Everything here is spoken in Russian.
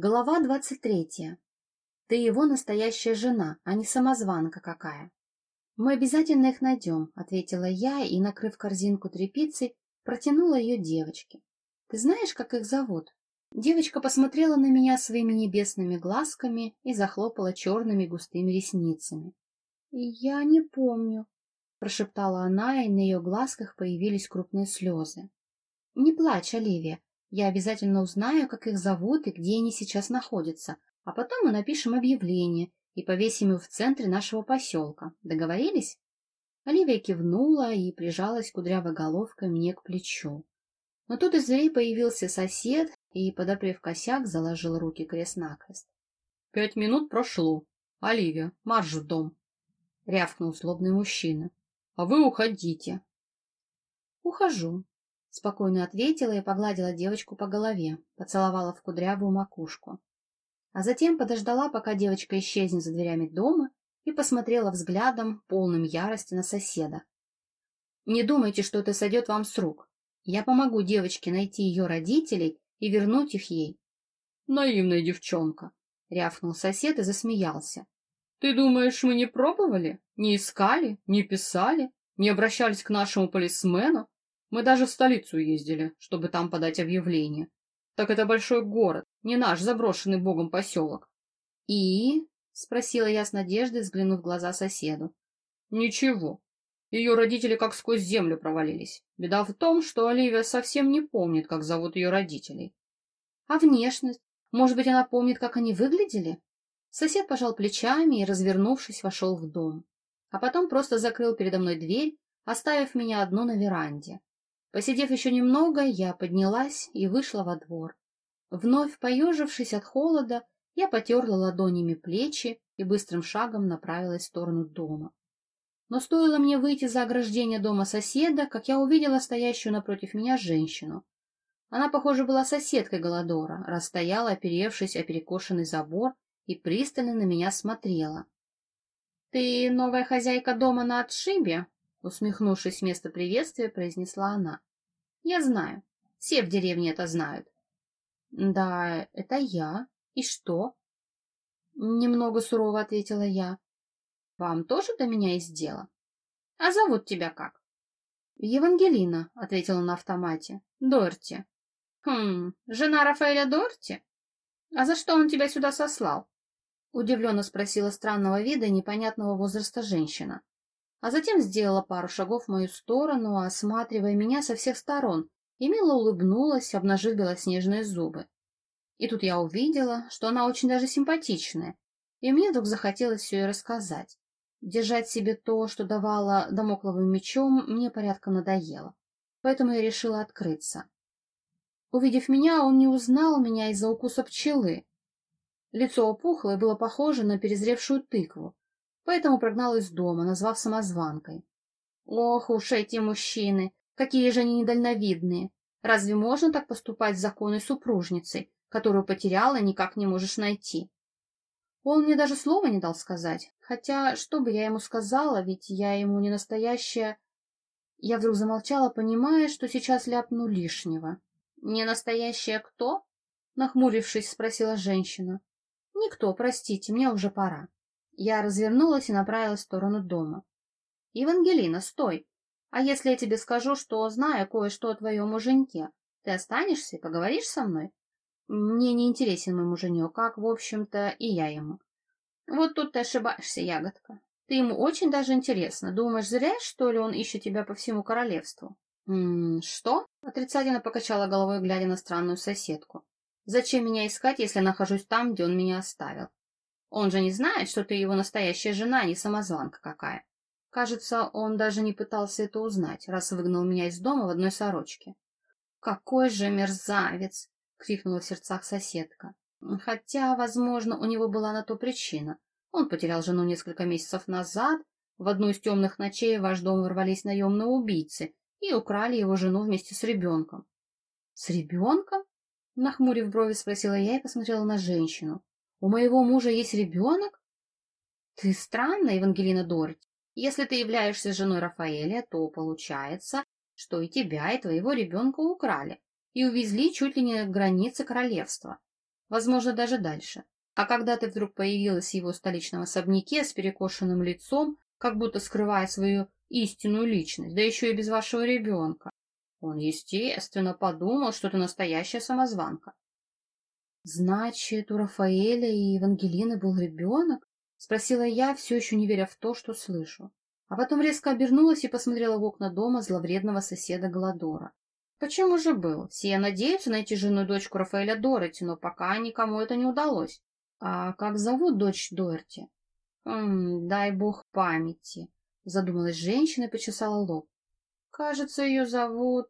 Глава двадцать третья. Ты его настоящая жена, а не самозванка какая. Мы обязательно их найдем, ответила я и, накрыв корзинку тряпицей, протянула ее девочке. Ты знаешь, как их зовут? Девочка посмотрела на меня своими небесными глазками и захлопала черными густыми ресницами. — Я не помню, — прошептала она, и на ее глазках появились крупные слезы. — Не плачь, Оливия, я обязательно узнаю, как их зовут и где они сейчас находятся, а потом мы напишем объявление и повесим его в центре нашего поселка. Договорились? Оливия кивнула и прижалась кудрявой головкой мне к плечу. Но тут из дверей появился сосед и, подопрев косяк, заложил руки крест-накрест. — Пять минут прошло. Оливия, марш в дом! — рявкнул злобный мужчина. — А вы уходите. — Ухожу, — спокойно ответила и погладила девочку по голове, поцеловала в кудрявую макушку а затем подождала, пока девочка исчезнет за дверями дома, и посмотрела взглядом, полным ярости, на соседа. «Не думайте, что это сойдет вам с рук. Я помогу девочке найти ее родителей и вернуть их ей». «Наивная девчонка», — рявкнул сосед и засмеялся. «Ты думаешь, мы не пробовали? Не искали? Не писали? Не обращались к нашему полисмену? Мы даже в столицу ездили, чтобы там подать объявление. Так это большой город, не наш заброшенный богом поселок. И? Спросила я с надеждой, взглянув в глаза соседу. Ничего. Ее родители как сквозь землю провалились. Беда в том, что Оливия совсем не помнит, как зовут ее родителей. А внешность? Может быть, она помнит, как они выглядели? Сосед пожал плечами и, развернувшись, вошел в дом. А потом просто закрыл передо мной дверь, оставив меня одну на веранде. Посидев еще немного, я поднялась и вышла во двор. Вновь поежившись от холода, я потерла ладонями плечи и быстрым шагом направилась в сторону дома. Но стоило мне выйти за ограждение дома соседа, как я увидела стоящую напротив меня женщину. Она, похоже, была соседкой Голодора, расстояла, оперевшись о перекошенный забор, и пристально на меня смотрела. — Ты новая хозяйка дома на отшибе? Усмехнувшись вместо приветствия, произнесла она. Я знаю. Все в деревне это знают. Да, это я. И что? Немного сурово ответила я. Вам тоже до меня есть дело? А зовут тебя как? Евангелина, ответила на автомате. Дорти. Хм, жена Рафаэля Дорти? А за что он тебя сюда сослал? Удивленно спросила странного вида непонятного возраста женщина а затем сделала пару шагов в мою сторону, осматривая меня со всех сторон, и мило улыбнулась, обнажив белоснежные зубы. И тут я увидела, что она очень даже симпатичная, и мне вдруг захотелось все ей рассказать. Держать себе то, что давала домокловым мечом, мне порядком надоело, поэтому я решила открыться. Увидев меня, он не узнал меня из-за укуса пчелы. Лицо опухло и было похоже на перезревшую тыкву, поэтому прогнал из дома, назвав самозванкой. Ох уж эти мужчины, какие же они недальновидные. Разве можно так поступать с законной супружницей, которую потеряла и никак не можешь найти? Он мне даже слова не дал сказать, хотя что бы я ему сказала, ведь я ему не настоящая... Я вдруг замолчала, понимая, что сейчас ляпну лишнего. «Не настоящая кто?» — нахмурившись, спросила женщина. «Никто, простите, мне уже пора». Я развернулась и направилась в сторону дома. «Евангелина, стой! А если я тебе скажу, что знаю кое-что о твоем муженьке, ты останешься и поговоришь со мной? Мне не интересен мой муженек, как, в общем-то, и я ему. Вот тут ты ошибаешься, ягодка. Ты ему очень даже интересно. Думаешь, зря, что ли, он ищет тебя по всему королевству? «М что?» — отрицательно покачала головой, глядя на странную соседку. «Зачем меня искать, если нахожусь там, где он меня оставил? Он же не знает, что ты его настоящая жена, а не самозванка какая. Кажется, он даже не пытался это узнать, раз выгнал меня из дома в одной сорочке. «Какой же мерзавец!» — крикнула в сердцах соседка. Хотя, возможно, у него была на то причина. Он потерял жену несколько месяцев назад, в одну из темных ночей в ваш дом ворвались наемные убийцы и украли его жену вместе с ребенком. — С ребенком? — нахмурив брови, спросила я и посмотрела на женщину. У моего мужа есть ребенок? Ты странная, Евангелина Дорти. Если ты являешься женой Рафаэля, то получается, что и тебя, и твоего ребенка украли и увезли чуть ли не к границе королевства. возможно, даже дальше. А когда ты вдруг появилась в его столичном особняке с перекошенным лицом, как будто скрывая свою истинную личность, да еще и без вашего ребенка, он, естественно, подумал, что ты настоящая самозванка. Значит, у Рафаэля и Евангелины был ребенок? Спросила я, все еще не веря в то, что слышу. А потом резко обернулась и посмотрела в окна дома зловредного соседа Голодора. Почему же был? Все надеются найти жену и дочку Рафаэля Дороти, но пока никому это не удалось. А как зовут дочь Дорти? Дай бог памяти. Задумалась женщина и почесала лоб. Кажется, ее зовут